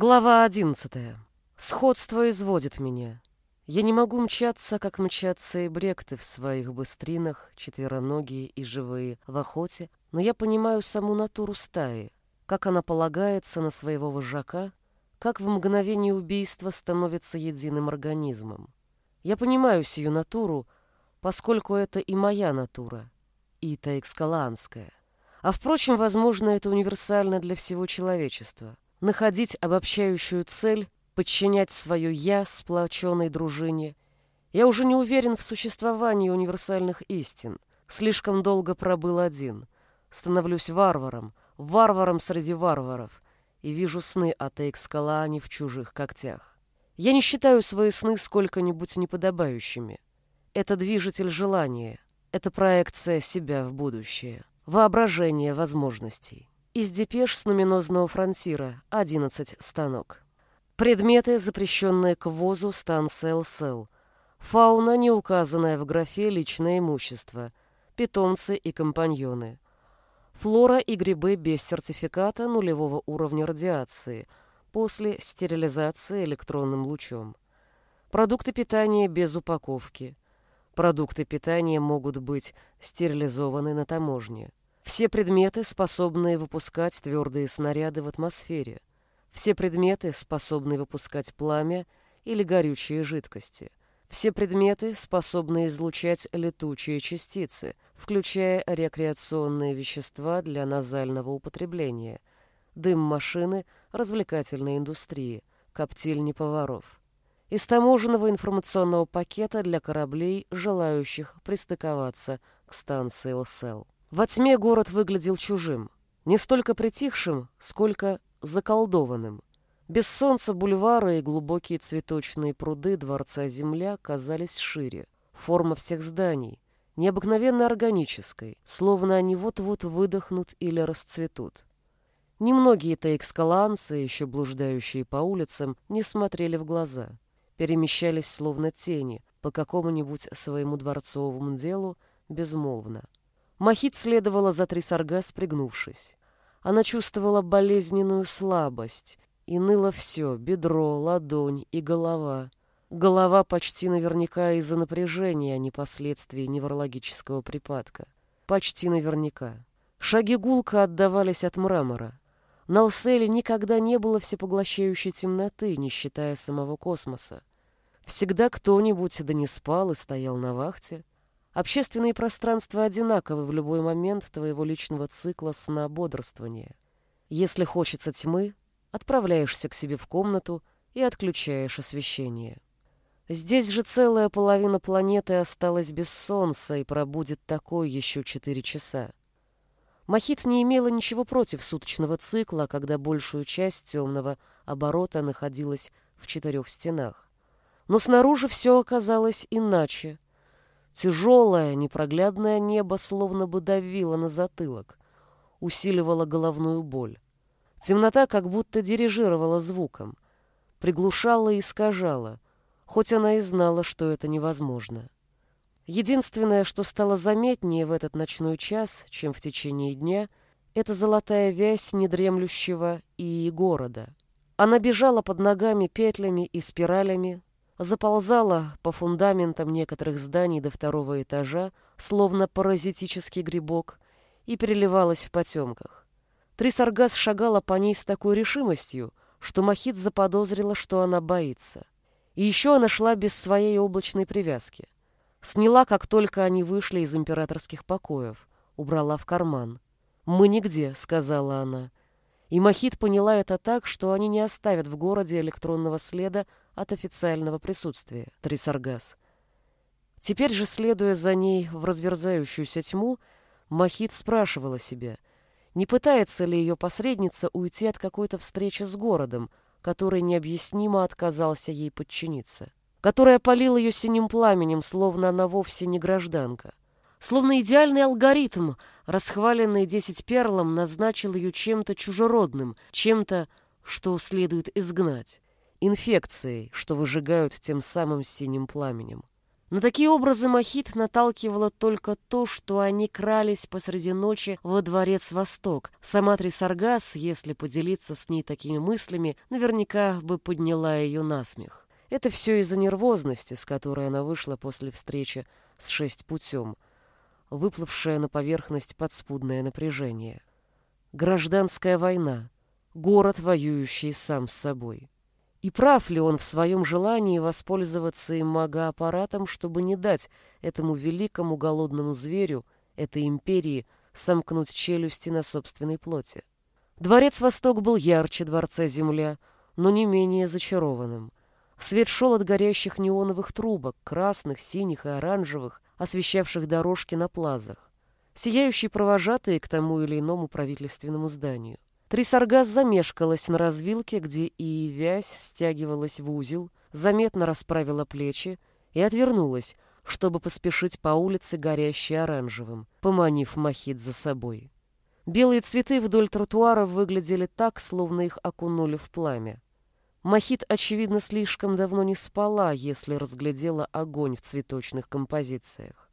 Глава одиннадцатая. Сходство изводит меня. Я не могу мчаться, как мчатся и бректы в своих быстринах, четвероногие и живые, в охоте, но я понимаю саму натуру стаи, как она полагается на своего вожака, как в мгновение убийства становится единым организмом. Я понимаю сию натуру, поскольку это и моя натура, и таэкскаланская. А впрочем, возможно, это универсально для всего человечества. Находить обобщающую цель подчинять свое «я» сплоченной дружине. Я уже не уверен в существовании универсальных истин. Слишком долго пробыл один. Становлюсь варваром, варваром среди варваров, и вижу сны от Эйкскалаани в чужих когтях. Я не считаю свои сны сколько-нибудь неподобающими. Это движитель желания, это проекция себя в будущее, воображение возможностей. Из депеш с нуминозного фронтира 11 станок. Предметы, запрещенные к ввозу станция ЛСЛ. Фауна, не указанная в графе «Личное имущество». Питомцы и компаньоны. Флора и грибы без сертификата нулевого уровня радиации после стерилизации электронным лучом. Продукты питания без упаковки. Продукты питания могут быть стерилизованы на таможне. Все предметы, способные выпускать твердые снаряды в атмосфере. Все предметы, способные выпускать пламя или горючие жидкости. Все предметы, способные излучать летучие частицы, включая рекреационные вещества для назального употребления, дым машины, развлекательной индустрии, коптильни поваров. Из таможенного информационного пакета для кораблей, желающих пристыковаться к станции ЛСЛ. Во тьме город выглядел чужим, не столько притихшим, сколько заколдованным. Без солнца бульвары и глубокие цветочные пруды дворца Земля казались шире. Форма всех зданий, необыкновенно органической, словно они вот-вот выдохнут или расцветут. Немногие-то экскаланцы, еще блуждающие по улицам, не смотрели в глаза, перемещались словно тени по какому-нибудь своему дворцовому делу безмолвно. Махит следовала за Трисарга, спрягнувшись. Она чувствовала болезненную слабость, и ныло все — бедро, ладонь и голова. Голова почти наверняка из-за напряжения, а не последствий неврологического припадка. Почти наверняка. Шаги гулко отдавались от мрамора. На Алселе никогда не было всепоглощающей темноты, не считая самого космоса. Всегда кто-нибудь да не спал и стоял на вахте. Общественные пространства одинаковы в любой момент твоего личного цикла сна-бодрствования. Если хочется тьмы, отправляешься к себе в комнату и отключаешь освещение. Здесь же целая половина планеты осталась без солнца и пробудет такой еще четыре часа. Махит не имела ничего против суточного цикла, когда большую часть темного оборота находилась в четырех стенах. Но снаружи все оказалось иначе. Тяжелое, непроглядное небо словно бы давило на затылок, усиливало головную боль. Темнота как будто дирижировала звуком, приглушала и искажала, хоть она и знала, что это невозможно. Единственное, что стало заметнее в этот ночной час, чем в течение дня, это золотая вязь недремлющего и города. Она бежала под ногами петлями и спиралями, заползала по фундаментам некоторых зданий до второго этажа, словно паразитический грибок, и переливалась в потемках. Трисаргас шагала по ней с такой решимостью, что Махит заподозрила, что она боится. И еще она шла без своей облачной привязки. Сняла, как только они вышли из императорских покоев, убрала в карман. «Мы нигде», — сказала она. И Махит поняла это так, что они не оставят в городе электронного следа от официального присутствия Трисаргас. Теперь же, следуя за ней в разверзающуюся тьму, Махит спрашивала себя, не пытается ли ее посредница уйти от какой-то встречи с городом, который необъяснимо отказался ей подчиниться, который опалил ее синим пламенем, словно она вовсе не гражданка. Словно идеальный алгоритм, расхваленный десять перлом, назначил ее чем-то чужеродным, чем-то, что следует изгнать инфекцией, что выжигают тем самым синим пламенем. На такие образы Махит наталкивало только то, что они крались посреди ночи во дворец Восток. Сама Трисаргас, если поделиться с ней такими мыслями, наверняка бы подняла ее насмех. Это все из-за нервозности, с которой она вышла после встречи с шесть путем, выплывшее на поверхность подспудное напряжение. Гражданская война, город, воюющий сам с собой. И прав ли он в своем желании воспользоваться им магоаппаратом, чтобы не дать этому великому голодному зверю, этой империи, сомкнуть челюсти на собственной плоти? Дворец Восток был ярче дворца Земля, но не менее зачарованным. Свет шел от горящих неоновых трубок, красных, синих и оранжевых, освещавших дорожки на плазах, сияющие провожатые к тому или иному правительственному зданию. Трисаргас замешкалась на развилке, где и вязь стягивалась в узел, заметно расправила плечи и отвернулась, чтобы поспешить по улице, горящей оранжевым, поманив Махит за собой. Белые цветы вдоль тротуара выглядели так, словно их окунули в пламя. Махит, очевидно, слишком давно не спала, если разглядела огонь в цветочных композициях.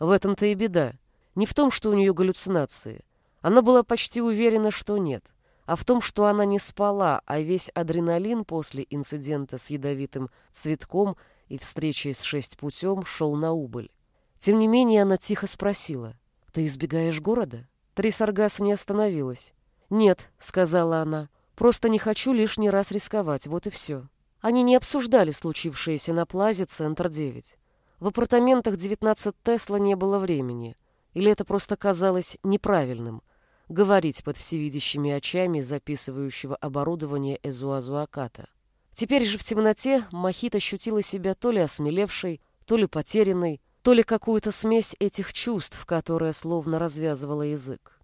В этом-то и беда. Не в том, что у нее галлюцинации. Она была почти уверена, что нет а в том, что она не спала, а весь адреналин после инцидента с ядовитым цветком и встречи с шесть путем шел на убыль. Тем не менее она тихо спросила, «Ты избегаешь города?» Трисаргас не остановилась. «Нет», — сказала она, — «просто не хочу лишний раз рисковать, вот и все». Они не обсуждали случившееся на плазе «Центр-9». В апартаментах 19 Тесла не было времени. Или это просто казалось неправильным — говорить под всевидящими очами записывающего оборудования Эзуазуаката. Теперь же в темноте Махит ощутила себя то ли осмелевшей, то ли потерянной, то ли какую-то смесь этих чувств, которая словно развязывала язык.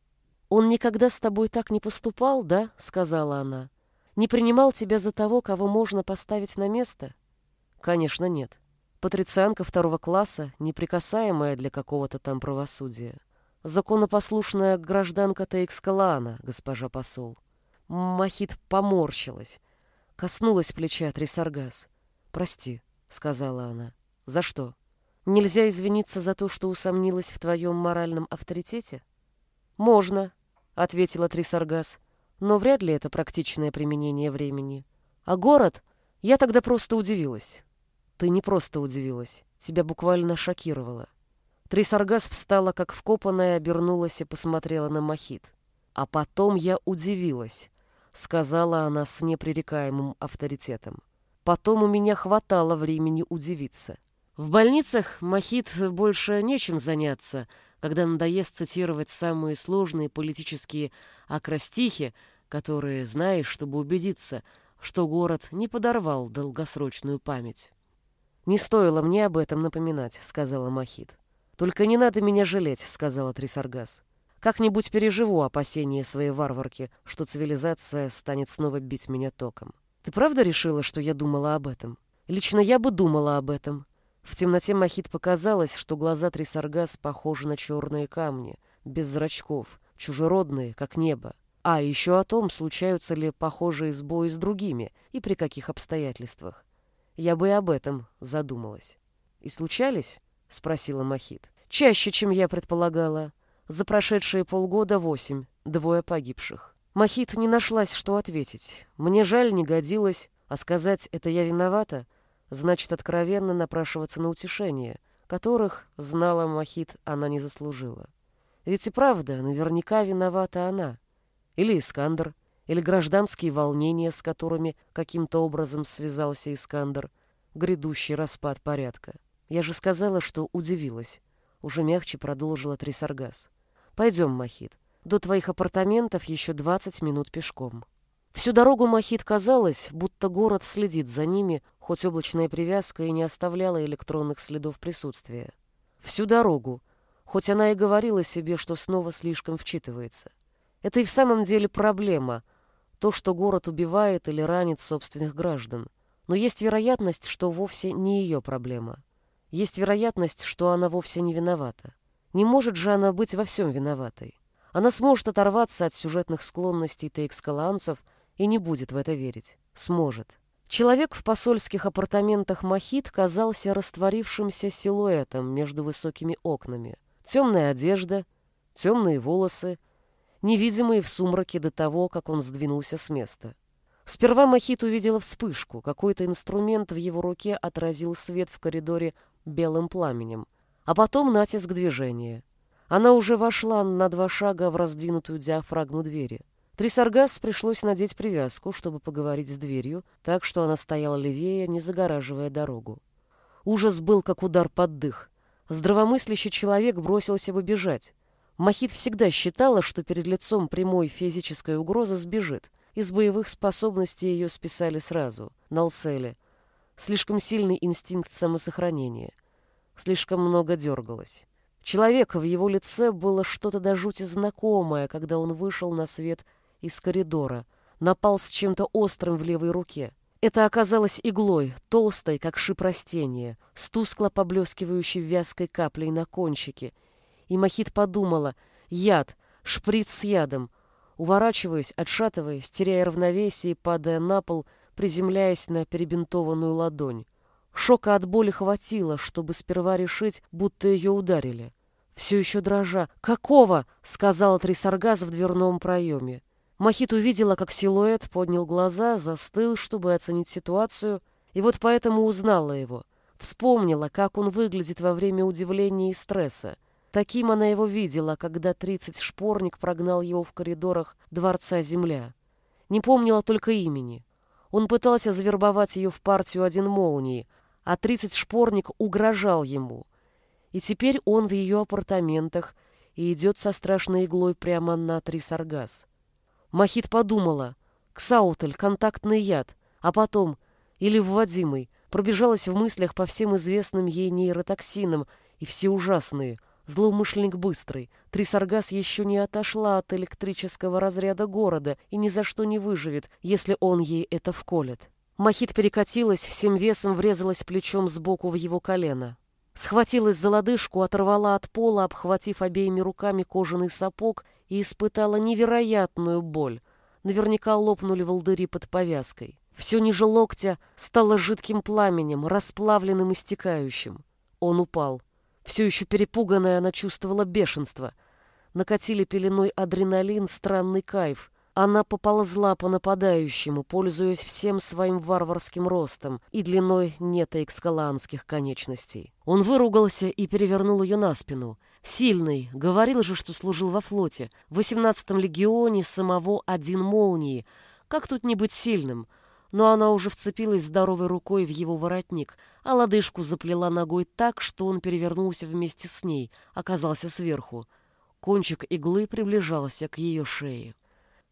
«Он никогда с тобой так не поступал, да?» — сказала она. «Не принимал тебя за того, кого можно поставить на место?» «Конечно, нет. Патрицианка второго класса, неприкасаемая для какого-то там правосудия законопослушная гражданка Тейкскалана, госпожа посол. Махит поморщилась, коснулась плеча Трисаргас. «Прости», — сказала она. «За что? Нельзя извиниться за то, что усомнилась в твоем моральном авторитете?» «Можно», — ответила Трисаргас, «но вряд ли это практичное применение времени. А город? Я тогда просто удивилась». «Ты не просто удивилась, тебя буквально шокировало. Трисаргас встала, как вкопанная, обернулась и посмотрела на Махит. А потом я удивилась, сказала она с непререкаемым авторитетом. Потом у меня хватало времени удивиться. В больницах Махит больше нечем заняться, когда надоест цитировать самые сложные политические акростихи, которые знаешь, чтобы убедиться, что город не подорвал долгосрочную память. «Не стоило мне об этом напоминать», — сказала Махит. «Только не надо меня жалеть», — сказала Трисаргас. «Как-нибудь переживу опасения своей варварки, что цивилизация станет снова бить меня током. Ты правда решила, что я думала об этом? Лично я бы думала об этом». В темноте Махит показалось, что глаза Трисаргас похожи на черные камни, без зрачков, чужеродные, как небо. А еще о том, случаются ли похожие сбои с другими и при каких обстоятельствах. Я бы и об этом задумалась. И случались? — спросила Махит. «Чаще, чем я предполагала. За прошедшие полгода восемь, двое погибших». Махит не нашлась, что ответить. Мне жаль, не годилось, а сказать «это я виновата» значит откровенно напрашиваться на утешение, которых, знала Махит, она не заслужила. Ведь и правда, наверняка виновата она. Или Искандер, или гражданские волнения, с которыми каким-то образом связался Искандер, грядущий распад порядка. Я же сказала, что удивилась. Уже мягче продолжила Трисаргас. Пойдем, Махит. До твоих апартаментов еще двадцать минут пешком. Всю дорогу Махит казалось, будто город следит за ними, хоть облачная привязка и не оставляла электронных следов присутствия. Всю дорогу, хоть она и говорила себе, что снова слишком вчитывается. Это и в самом деле проблема, то, что город убивает или ранит собственных граждан. Но есть вероятность, что вовсе не ее проблема. Есть вероятность, что она вовсе не виновата. Не может же она быть во всем виноватой. Она сможет оторваться от сюжетных склонностей тейкскаланцев и не будет в это верить. Сможет. Человек в посольских апартаментах Махит казался растворившимся силуэтом между высокими окнами. Темная одежда, темные волосы, невидимые в сумраке до того, как он сдвинулся с места. Сперва Махит увидела вспышку. Какой-то инструмент в его руке отразил свет в коридоре белым пламенем. А потом натиск движения. Она уже вошла на два шага в раздвинутую диафрагму двери. Трисаргас пришлось надеть привязку, чтобы поговорить с дверью, так что она стояла левее, не загораживая дорогу. Ужас был, как удар под дых. Здравомыслящий человек бросился бы бежать. Махит всегда считала, что перед лицом прямой физической угрозы сбежит — из боевых способностей ее списали сразу, на Алселе. Слишком сильный инстинкт самосохранения. Слишком много дергалось. Человека в его лице было что-то до жути знакомое, когда он вышел на свет из коридора, напал с чем-то острым в левой руке. Это оказалось иглой, толстой, как шип растения, с тускло поблескивающей вязкой каплей на кончике. И Махит подумала, яд, шприц с ядом — Уворачиваясь, отшатываясь, теряя равновесие, падая на пол, приземляясь на перебинтованную ладонь. Шока от боли хватило, чтобы сперва решить, будто ее ударили. Все еще дрожа. «Какого?» — сказала Трисаргаз в дверном проеме. Махит увидела, как силуэт поднял глаза, застыл, чтобы оценить ситуацию, и вот поэтому узнала его. Вспомнила, как он выглядит во время удивления и стресса. Таким она его видела, когда тридцать шпорник прогнал его в коридорах дворца земля. Не помнила только имени. Он пытался завербовать ее в партию один молнии, а тридцать шпорник угрожал ему. И теперь он в ее апартаментах и идет со страшной иглой прямо на Трисаргас. Махит подумала, Ксаутель, контактный яд, а потом, или вводимый, пробежалась в мыслях по всем известным ей нейротоксинам и все ужасные — Злоумышленник быстрый. Трисаргас еще не отошла от электрического разряда города и ни за что не выживет, если он ей это вколет. Махит перекатилась, всем весом врезалась плечом сбоку в его колено. Схватилась за лодыжку, оторвала от пола, обхватив обеими руками кожаный сапог и испытала невероятную боль. Наверняка лопнули волдыри под повязкой. Все ниже локтя стало жидким пламенем, расплавленным и стекающим. Он упал. Все еще перепуганная, она чувствовала бешенство. Накатили пеленой адреналин, странный кайф. Она поползла по нападающему, пользуясь всем своим варварским ростом и длиной нетоэкскаланских конечностей. Он выругался и перевернул ее на спину. Сильный, говорил же, что служил во флоте. В 18-м легионе самого один молнии. Как тут не быть сильным? Но она уже вцепилась здоровой рукой в его воротник — а лодыжку заплела ногой так, что он перевернулся вместе с ней, оказался сверху. Кончик иглы приближался к ее шее.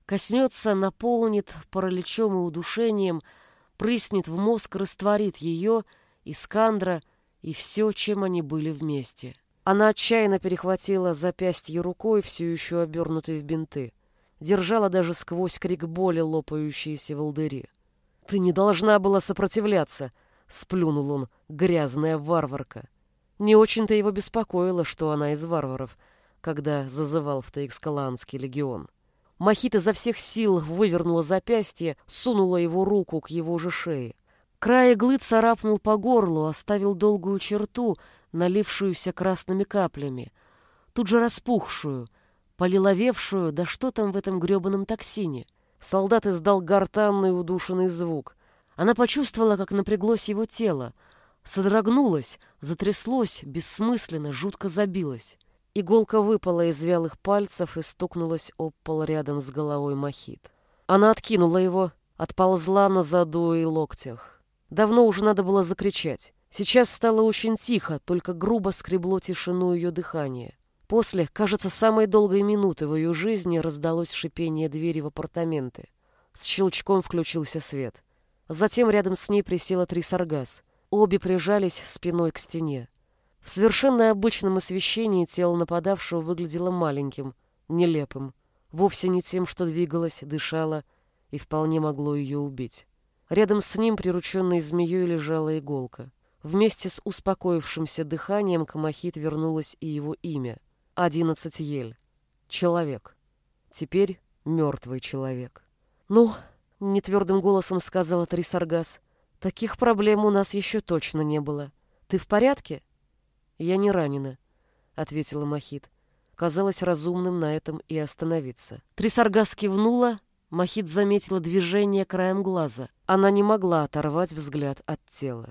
Коснется, наполнит параличом и удушением, прыснет в мозг, растворит ее, Искандра и все, чем они были вместе. Она отчаянно перехватила запястье рукой, все еще обернутой в бинты. Держала даже сквозь крик боли лопающиеся волдыри. «Ты не должна была сопротивляться!» Сплюнул он, грязная варварка. Не очень-то его беспокоило, что она из варваров, когда зазывал в Таикскаланский легион. Махита за всех сил вывернула запястье, сунула его руку к его же шее. Край иглы царапнул по горлу, оставил долгую черту, налившуюся красными каплями, тут же распухшую, полиловевшую, да что там в этом грёбаном токсине. Солдат издал гортанный удушенный звук. Она почувствовала, как напряглось его тело, содрогнулась, затряслось, бессмысленно, жутко забилась. Иголка выпала из вялых пальцев и стукнулась об пол рядом с головой Махит. Она откинула его, отползла на заду и локтях. Давно уже надо было закричать. Сейчас стало очень тихо, только грубо скребло тишину ее дыхания. После, кажется, самой долгой минуты в ее жизни раздалось шипение двери в апартаменты. С щелчком включился свет. Затем рядом с ней присела Трисаргас. Обе прижались спиной к стене. В совершенно обычном освещении тело нападавшего выглядело маленьким, нелепым, вовсе не тем, что двигалось, дышало и вполне могло ее убить. Рядом с ним, прирученной змеей, лежала иголка. Вместе с успокоившимся дыханием к Махит вернулось и его имя — Одиннадцать Ель. Человек. Теперь мертвый человек. «Ну, нетвердым голосом сказала Трисаргас. Таких проблем у нас еще точно не было. Ты в порядке? Я не ранена, ответила Махит. Казалось разумным на этом и остановиться. Трисаргас кивнула, Махит заметила движение краем глаза. Она не могла оторвать взгляд от тела.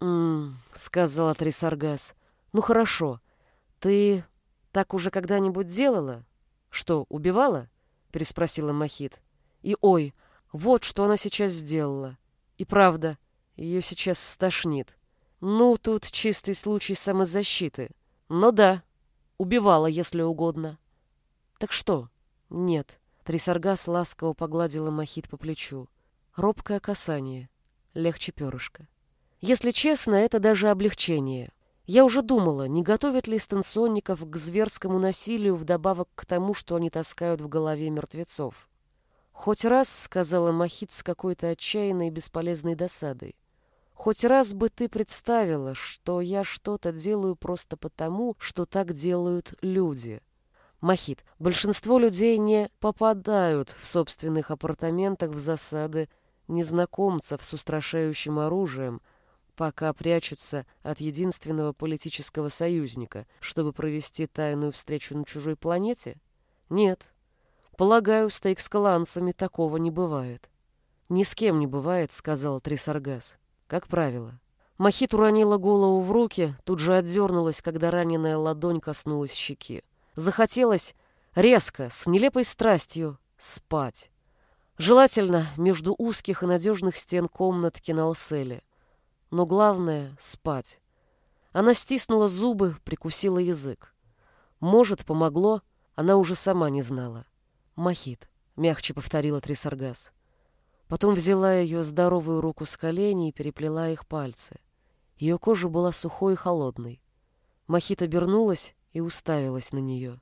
«М-м», сказала Трисаргас. «Ну хорошо. Ты так уже когда-нибудь делала? Что, убивала?» переспросила Махит. И ой, вот что она сейчас сделала. И правда, ее сейчас стошнит. Ну, тут чистый случай самозащиты. Но да, убивала, если угодно. Так что? Нет. Трисаргас ласково погладила Махит по плечу. Робкое касание. Легче перышка. Если честно, это даже облегчение. Я уже думала, не готовят ли станционников к зверскому насилию вдобавок к тому, что они таскают в голове мертвецов. «Хоть раз», — сказала Махит с какой-то отчаянной и бесполезной досадой, «хоть раз бы ты представила, что я что-то делаю просто потому, что так делают люди». Махит, большинство людей не попадают в собственных апартаментах в засады незнакомцев с устрашающим оружием, пока прячутся от единственного политического союзника, чтобы провести тайную встречу на чужой планете? Нет. Полагаю, с тейкскаланцами такого не бывает. Ни с кем не бывает, сказал Трисаргас. Как правило. Махит уронила голову в руки, тут же отдернулась, когда раненая ладонь коснулась щеки. Захотелось резко, с нелепой страстью, спать. Желательно между узких и надежных стен комнатки на Алселе но главное — спать. Она стиснула зубы, прикусила язык. Может, помогло, она уже сама не знала. «Махит», — мягче повторила Трисаргас. Потом взяла ее здоровую руку с колени и переплела их пальцы. Ее кожа была сухой и холодной. Махит обернулась и уставилась на нее.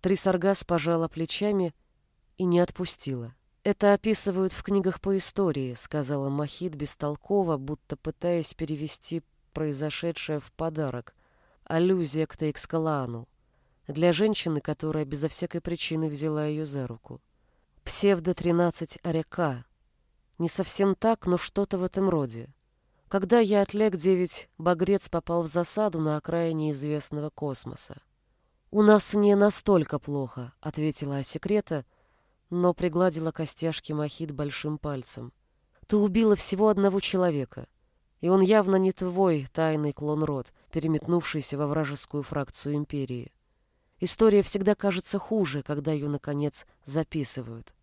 Трисаргас пожала плечами и не отпустила. «Это описывают в книгах по истории», — сказала Махид бестолково, будто пытаясь перевести произошедшее в подарок. Аллюзия к Тейкскалаану. Для женщины, которая безо всякой причины взяла ее за руку. Псевдо-13 Оряка. Не совсем так, но что-то в этом роде. Когда я отлег девять, Багрец попал в засаду на окраине известного космоса. «У нас не настолько плохо», — ответила Асекрета, — но пригладила костяшки Махид большим пальцем. «Ты убила всего одного человека, и он явно не твой тайный клон-род, переметнувшийся во вражескую фракцию Империи. История всегда кажется хуже, когда ее, наконец, записывают».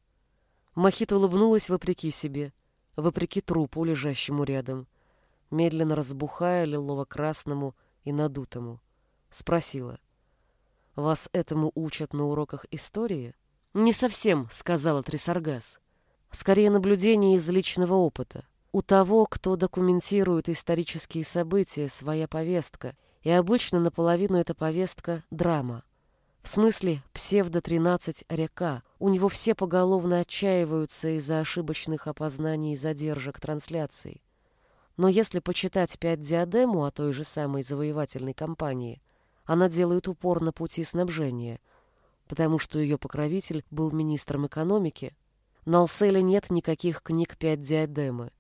Махит улыбнулась вопреки себе, вопреки трупу, лежащему рядом, медленно разбухая лилово-красному и надутому. Спросила, «Вас этому учат на уроках истории?» «Не совсем», — сказала Трисаргас. «Скорее наблюдение из личного опыта. У того, кто документирует исторические события, своя повестка, и обычно наполовину эта повестка — драма. В смысле псевдо-13 река. У него все поголовно отчаиваются из-за ошибочных опознаний и задержек трансляций. Но если почитать пять диадему о той же самой завоевательной кампании, она делает упор на пути снабжения — потому что ее покровитель был министром экономики. На Алселе нет никаких книг «Пять диадемы».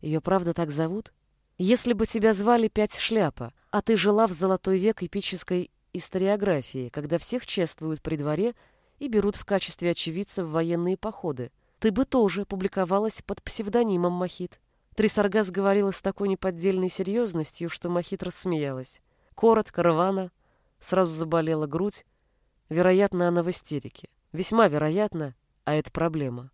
Ее правда так зовут? Если бы тебя звали «Пять шляпа», а ты жила в золотой век эпической историографии, когда всех чествуют при дворе и берут в качестве очевидцев военные походы, ты бы тоже публиковалась под псевдонимом Махит. Трисаргас говорила с такой неподдельной серьезностью, что Махит рассмеялась. Коротко, рвано, сразу заболела грудь, Вероятно, она в истерике. Весьма вероятно, а это проблема.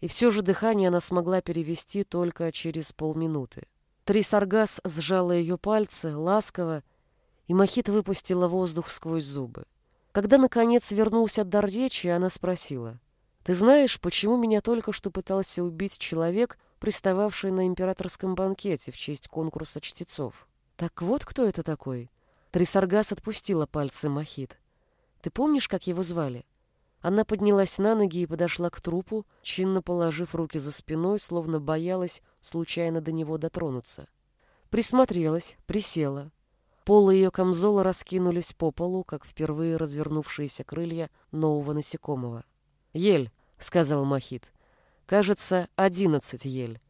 И все же дыхание она смогла перевести только через полминуты. Трисаргас сжала ее пальцы, ласково, и Махит выпустила воздух сквозь зубы. Когда, наконец, вернулся дар речи, она спросила, «Ты знаешь, почему меня только что пытался убить человек, пристававший на императорском банкете в честь конкурса чтецов?» «Так вот кто это такой?» Трисаргас отпустила пальцы Махит. Ты помнишь, как его звали?» Она поднялась на ноги и подошла к трупу, чинно положив руки за спиной, словно боялась случайно до него дотронуться. Присмотрелась, присела. Полы ее камзола раскинулись по полу, как впервые развернувшиеся крылья нового насекомого. «Ель», — сказал Махит. «Кажется, одиннадцать ель.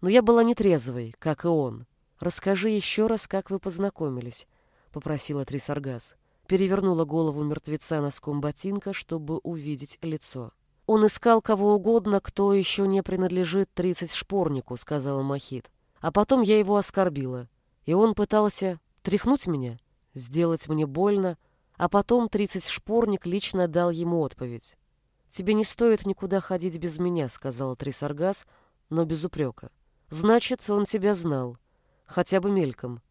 Но я была нетрезвой, как и он. Расскажи еще раз, как вы познакомились, попросила Трисаргас. Перевернула голову мертвеца носком ботинка, чтобы увидеть лицо. Он искал кого угодно, кто еще не принадлежит тридцать шпорнику, сказала Махит. А потом я его оскорбила. И он пытался тряхнуть меня, сделать мне больно, а потом тридцать шпорник лично дал ему отповедь. «Тебе не стоит никуда ходить без меня», — сказала Трисаргас, но без упрека. «Значит, он тебя знал. Хотя бы мельком.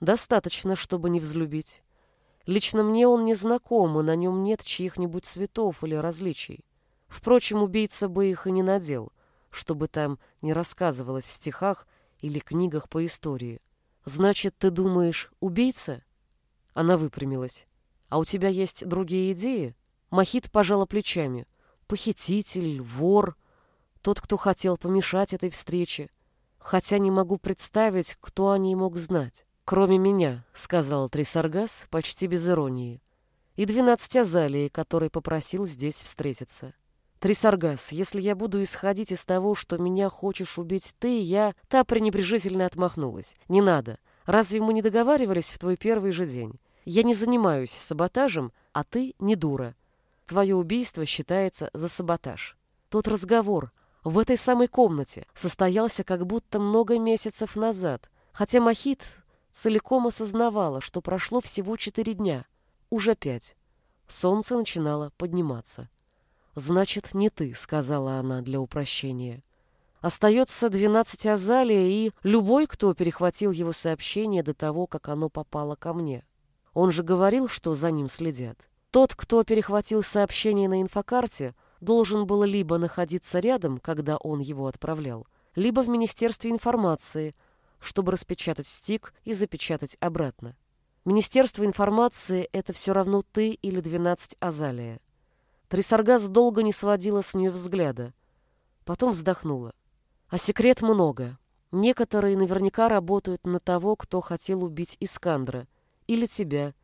Достаточно, чтобы не взлюбить. Лично мне он не знаком, и на нем нет чьих-нибудь цветов или различий. Впрочем, убийца бы их и не надел, чтобы там не рассказывалось в стихах или книгах по истории. Значит, ты думаешь, убийца?» Она выпрямилась. «А у тебя есть другие идеи?» Махит пожала плечами похититель, вор, тот, кто хотел помешать этой встрече. Хотя не могу представить, кто о ней мог знать. Кроме меня, сказал Трисаргас почти без иронии. И двенадцать азалии, который попросил здесь встретиться. Трисаргас, если я буду исходить из того, что меня хочешь убить ты, я... Та пренебрежительно отмахнулась. Не надо. Разве мы не договаривались в твой первый же день? Я не занимаюсь саботажем, а ты не дура. Твое убийство считается за саботаж. Тот разговор в этой самой комнате состоялся как будто много месяцев назад, хотя Махит целиком осознавала, что прошло всего четыре дня, уже пять. Солнце начинало подниматься. «Значит, не ты», — сказала она для упрощения. Остается двенадцать Азалия и любой, кто перехватил его сообщение до того, как оно попало ко мне. Он же говорил, что за ним следят. Тот, кто перехватил сообщение на инфокарте, должен был либо находиться рядом, когда он его отправлял, либо в Министерстве информации, чтобы распечатать стик и запечатать обратно. Министерство информации — это все равно ты или 12 Азалия. Трисаргас долго не сводила с нее взгляда. Потом вздохнула. А секрет много. Некоторые наверняка работают на того, кто хотел убить Искандра. Или тебя,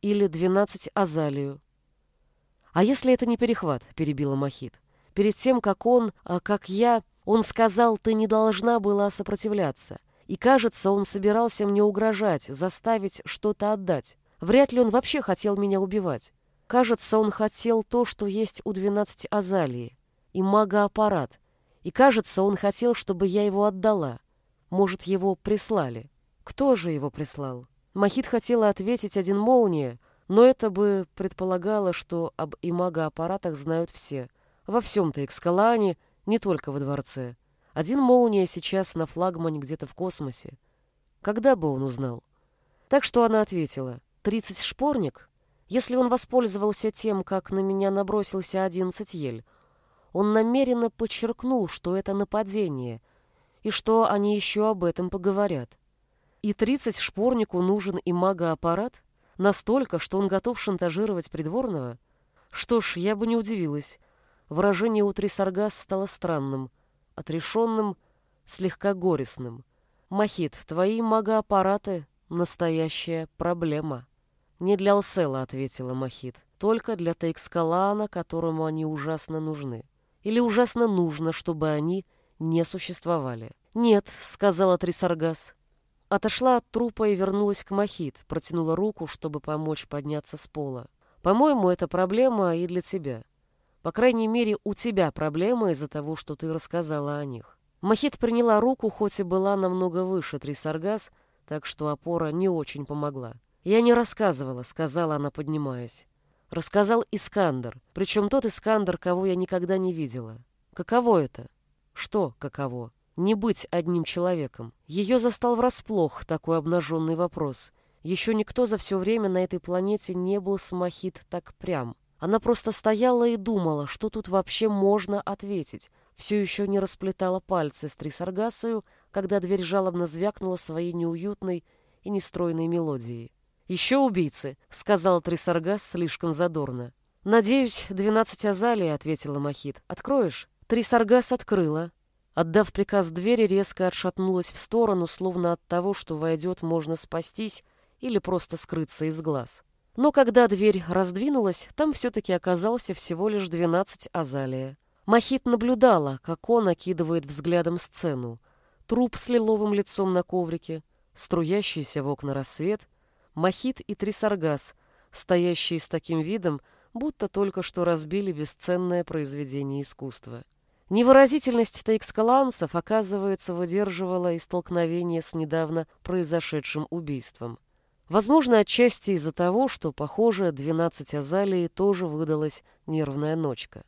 или двенадцать Азалию. А если это не перехват, перебила Махит. Перед тем, как он, а как я, он сказал, ты не должна была сопротивляться. И, кажется, он собирался мне угрожать, заставить что-то отдать. Вряд ли он вообще хотел меня убивать. Кажется, он хотел то, что есть у двенадцати Азалии. И магоаппарат. И, кажется, он хотел, чтобы я его отдала. Может, его прислали. Кто же его прислал? Махит хотела ответить один молния, но это бы предполагало, что об имагоаппаратах знают все. Во всем-то Экскалане, не только во дворце. Один молния сейчас на флагмане где-то в космосе. Когда бы он узнал? Так что она ответила. «Тридцать шпорник? Если он воспользовался тем, как на меня набросился одиннадцать ель, он намеренно подчеркнул, что это нападение, и что они еще об этом поговорят. И тридцать шпорнику нужен и магоаппарат? Настолько, что он готов шантажировать придворного? Что ж, я бы не удивилась. Выражение у Трисаргас стало странным, отрешенным, слегка горестным. «Махит, твои магоаппараты — настоящая проблема». «Не для Алсела», — ответила Махит, — «только для Тейкскалана, которому они ужасно нужны. Или ужасно нужно, чтобы они не существовали». «Нет», — сказала Трисаргас, Отошла от трупа и вернулась к Махит, протянула руку, чтобы помочь подняться с пола. По-моему, это проблема и для тебя. По крайней мере, у тебя проблема из-за того, что ты рассказала о них. Махит приняла руку, хоть и была намного выше Трисаргас, так что опора не очень помогла. «Я не рассказывала», — сказала она, поднимаясь. Рассказал Искандер, причем тот Искандер, кого я никогда не видела. Каково это? Что каково? не быть одним человеком. Ее застал врасплох такой обнаженный вопрос. Еще никто за все время на этой планете не был с Махит так прям. Она просто стояла и думала, что тут вообще можно ответить. Все еще не расплетала пальцы с Трисаргасою, когда дверь жалобно звякнула своей неуютной и нестройной мелодией. «Еще убийцы», — сказал Трисаргас слишком задорно. «Надеюсь, двенадцать азалий», — ответила Махит. «Откроешь?» Трисаргас открыла, Отдав приказ двери, резко отшатнулась в сторону, словно от того, что войдет, можно спастись или просто скрыться из глаз. Но когда дверь раздвинулась, там все-таки оказался всего лишь двенадцать Азалия. Махит наблюдала, как он окидывает взглядом сцену. труп с лиловым лицом на коврике, струящийся в окна рассвет, мохит и трисаргас, стоящие с таким видом, будто только что разбили бесценное произведение искусства. Невыразительность тейкскалансов, оказывается, выдерживала и столкновение с недавно произошедшим убийством. Возможно, отчасти из-за того, что, похоже, 12 Азалии тоже выдалась нервная ночка.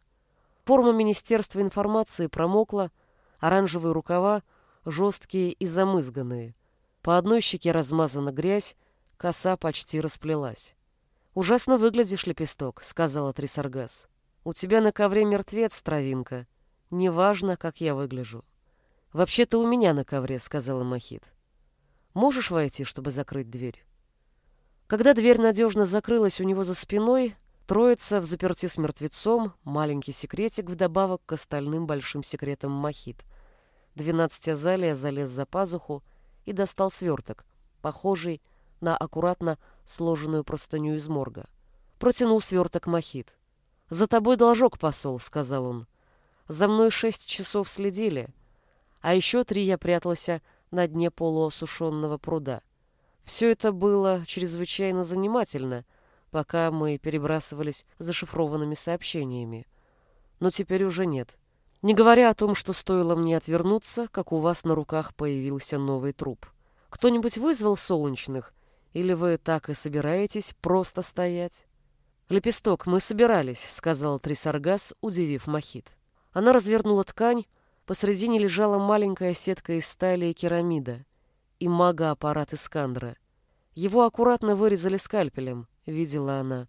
Форма Министерства информации промокла, оранжевые рукава жесткие и замызганные. По одной щеке размазана грязь, коса почти расплелась. «Ужасно выглядишь, лепесток», — сказала Трисаргас. «У тебя на ковре мертвец, травинка. Неважно, как я выгляжу». «Вообще-то у меня на ковре», — сказала Махит. «Можешь войти, чтобы закрыть дверь?» Когда дверь надежно закрылась у него за спиной, троица в заперти с мертвецом, маленький секретик вдобавок к остальным большим секретам Махит. Двенадцать Азалия залез за пазуху и достал сверток, похожий на аккуратно сложенную простыню из морга. Протянул сверток Махит. «За тобой должок, посол», — сказал он. «За мной шесть часов следили, а еще три я прятался на дне полуосушенного пруда». Все это было чрезвычайно занимательно, пока мы перебрасывались зашифрованными сообщениями. Но теперь уже нет. Не говоря о том, что стоило мне отвернуться, как у вас на руках появился новый труп. Кто-нибудь вызвал солнечных? Или вы так и собираетесь просто стоять? «Лепесток, мы собирались», — сказал Трисаргас, удивив Махит. Она развернула ткань, посредине лежала маленькая сетка из стали и керамида и мага-аппарат Искандра. Его аккуратно вырезали скальпелем, видела она.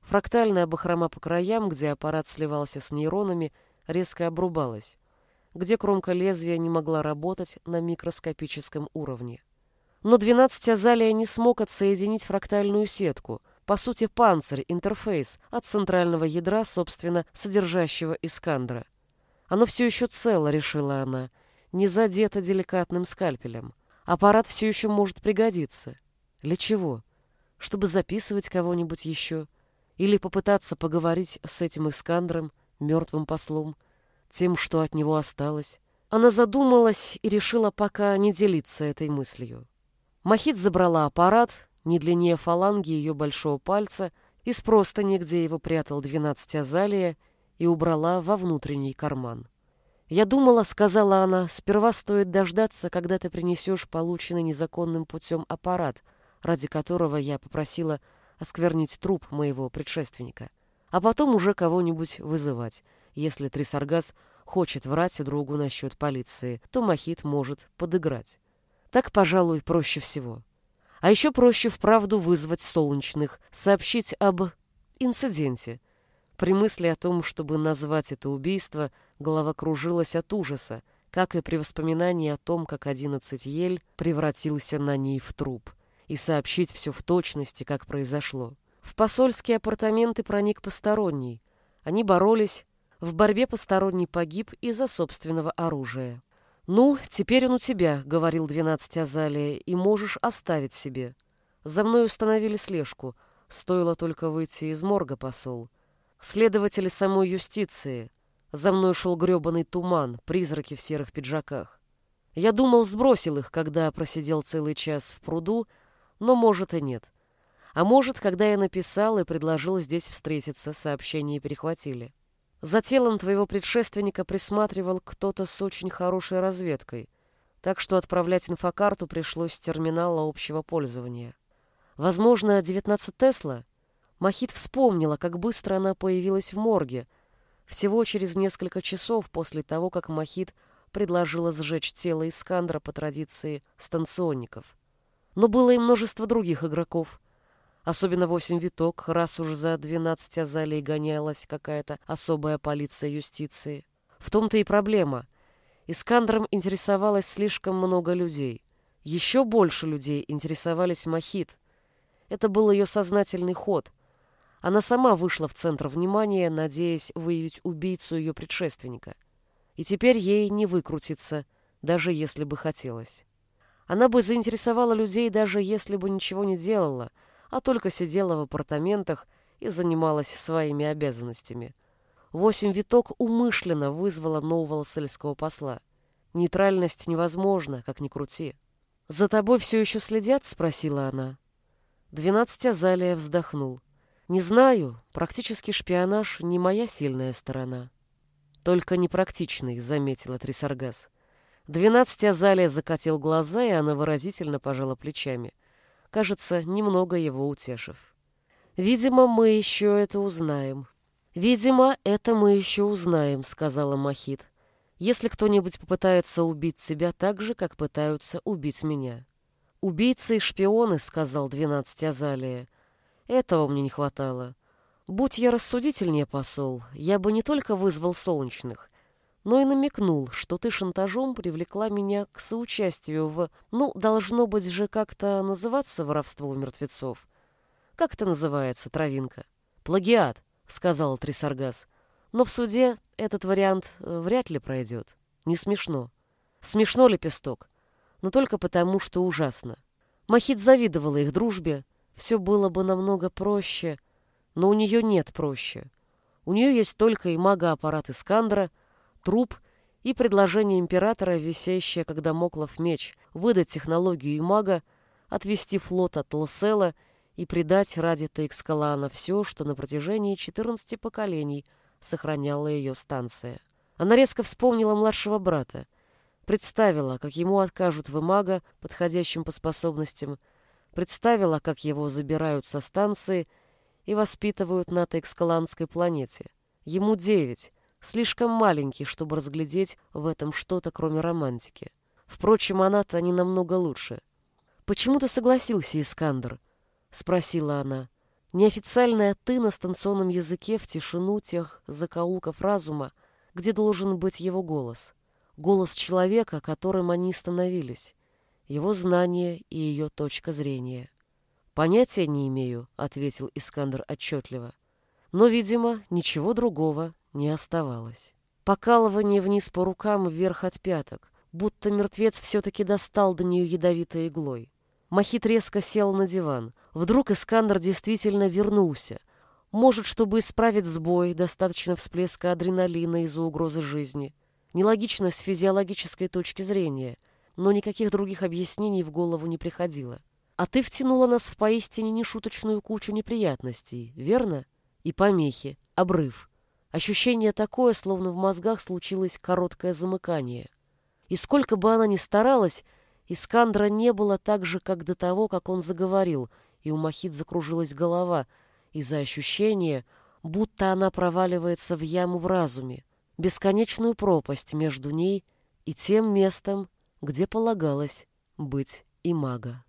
Фрактальная бахрома по краям, где аппарат сливался с нейронами, резко обрубалась, где кромка лезвия не могла работать на микроскопическом уровне. Но 12 Азалия не смог отсоединить фрактальную сетку, по сути панцирь, интерфейс от центрального ядра, собственно, содержащего Искандра. Оно все еще цело, решила она, не задето деликатным скальпелем. Аппарат все еще может пригодиться. Для чего? Чтобы записывать кого-нибудь еще? Или попытаться поговорить с этим Искандром, мертвым послом, тем, что от него осталось? Она задумалась и решила пока не делиться этой мыслью. Махит забрала аппарат, не длиннее фаланги ее большого пальца, из простыни, где его прятал двенадцать азалия, и убрала во внутренний карман. «Я думала, — сказала она, — сперва стоит дождаться, когда ты принесешь полученный незаконным путем аппарат, ради которого я попросила осквернить труп моего предшественника, а потом уже кого-нибудь вызывать. Если Трисаргас хочет врать другу насчет полиции, то Махит может подыграть. Так, пожалуй, проще всего. А еще проще вправду вызвать солнечных, сообщить об инциденте. При мысли о том, чтобы назвать это убийство, голова кружилась от ужаса, как и при воспоминании о том, как одиннадцать ель превратился на ней в труп, и сообщить все в точности, как произошло. В посольские апартаменты проник посторонний. Они боролись. В борьбе посторонний погиб из-за собственного оружия. «Ну, теперь он у тебя», — говорил двенадцать Азалия, — «и можешь оставить себе. За мной установили слежку. Стоило только выйти из морга, посол. Следователи самой юстиции. За мной шел грёбаный туман, призраки в серых пиджаках. Я думал, сбросил их, когда просидел целый час в пруду, но, может, и нет. А может, когда я написал и предложил здесь встретиться, сообщение перехватили. За телом твоего предшественника присматривал кто-то с очень хорошей разведкой, так что отправлять инфокарту пришлось с терминала общего пользования. Возможно, 19 Тесла? Махит вспомнила, как быстро она появилась в морге, всего через несколько часов после того, как Махит предложила сжечь тело Искандра по традиции станционников. Но было и множество других игроков, Особенно восемь виток, раз уж за двенадцать азалей гонялась какая-то особая полиция юстиции. В том-то и проблема. Искандром интересовалось слишком много людей. Еще больше людей интересовались Махит. Это был ее сознательный ход. Она сама вышла в центр внимания, надеясь выявить убийцу ее предшественника. И теперь ей не выкрутиться, даже если бы хотелось. Она бы заинтересовала людей, даже если бы ничего не делала — а только сидела в апартаментах и занималась своими обязанностями. Восемь виток умышленно вызвала нового сельского посла. Нейтральность невозможна, как ни крути. «За тобой все еще следят?» — спросила она. Двенадцать Азалия вздохнул. «Не знаю, практически шпионаж не моя сильная сторона». «Только непрактичный», — заметила Трисаргас. Двенадцать Азалия закатил глаза, и она выразительно пожала плечами. Кажется, немного его утешив. «Видимо, мы еще это узнаем». «Видимо, это мы еще узнаем», — сказала Махит если кто-нибудь попытается убить тебя так же, как пытаются убить меня. «Убийцы и шпионы», — сказал двенадцать Азалия. «Этого мне не хватало. Будь я рассудительнее, посол, я бы не только вызвал солнечных, но и намекнул, что ты шантажом привлекла меня к соучастию в... Ну, должно быть же как-то называться воровство у мертвецов. Как это называется, травинка? Плагиат, — сказал Трисаргас. Но в суде этот вариант э, вряд ли пройдет. Не смешно. Смешно лепесток, но только потому, что ужасно. Махит завидовала их дружбе, все было бы намного проще, но у нее нет проще. У нее есть только и мага-аппарат Искандра, труп и предложение императора, висящее, когда Моклов меч, выдать технологию и мага, отвести флот от Лосела и предать ради Тейкскалана все, что на протяжении 14 поколений – сохраняла ее станция. Она резко вспомнила младшего брата, представила, как ему откажут в имага, подходящим по способностям, представила, как его забирают со станции и воспитывают на Текскаланской планете. Ему девять, слишком маленький, чтобы разглядеть в этом что-то, кроме романтики. Впрочем, она-то не намного лучше. «Почему ты согласился, Искандер?» — спросила она. Неофициальное «ты» на станционном языке в тишину тех закоулков разума, где должен быть его голос. Голос человека, которым они становились. Его знание и ее точка зрения. «Понятия не имею», — ответил Искандер отчетливо. Но, видимо, ничего другого не оставалось. Покалывание вниз по рукам вверх от пяток, будто мертвец все-таки достал до нее ядовитой иглой. Махит резко сел на диван — Вдруг Искандер действительно вернулся. Может, чтобы исправить сбой, достаточно всплеска адреналина из-за угрозы жизни. Нелогично с физиологической точки зрения, но никаких других объяснений в голову не приходило. А ты втянула нас в поистине нешуточную кучу неприятностей, верно? И помехи, обрыв. Ощущение такое, словно в мозгах случилось короткое замыкание. И сколько бы она ни старалась, Искандра не было так же, как до того, как он заговорил — и у Махит закружилась голова из-за ощущения, будто она проваливается в яму в разуме, бесконечную пропасть между ней и тем местом, где полагалось быть и мага.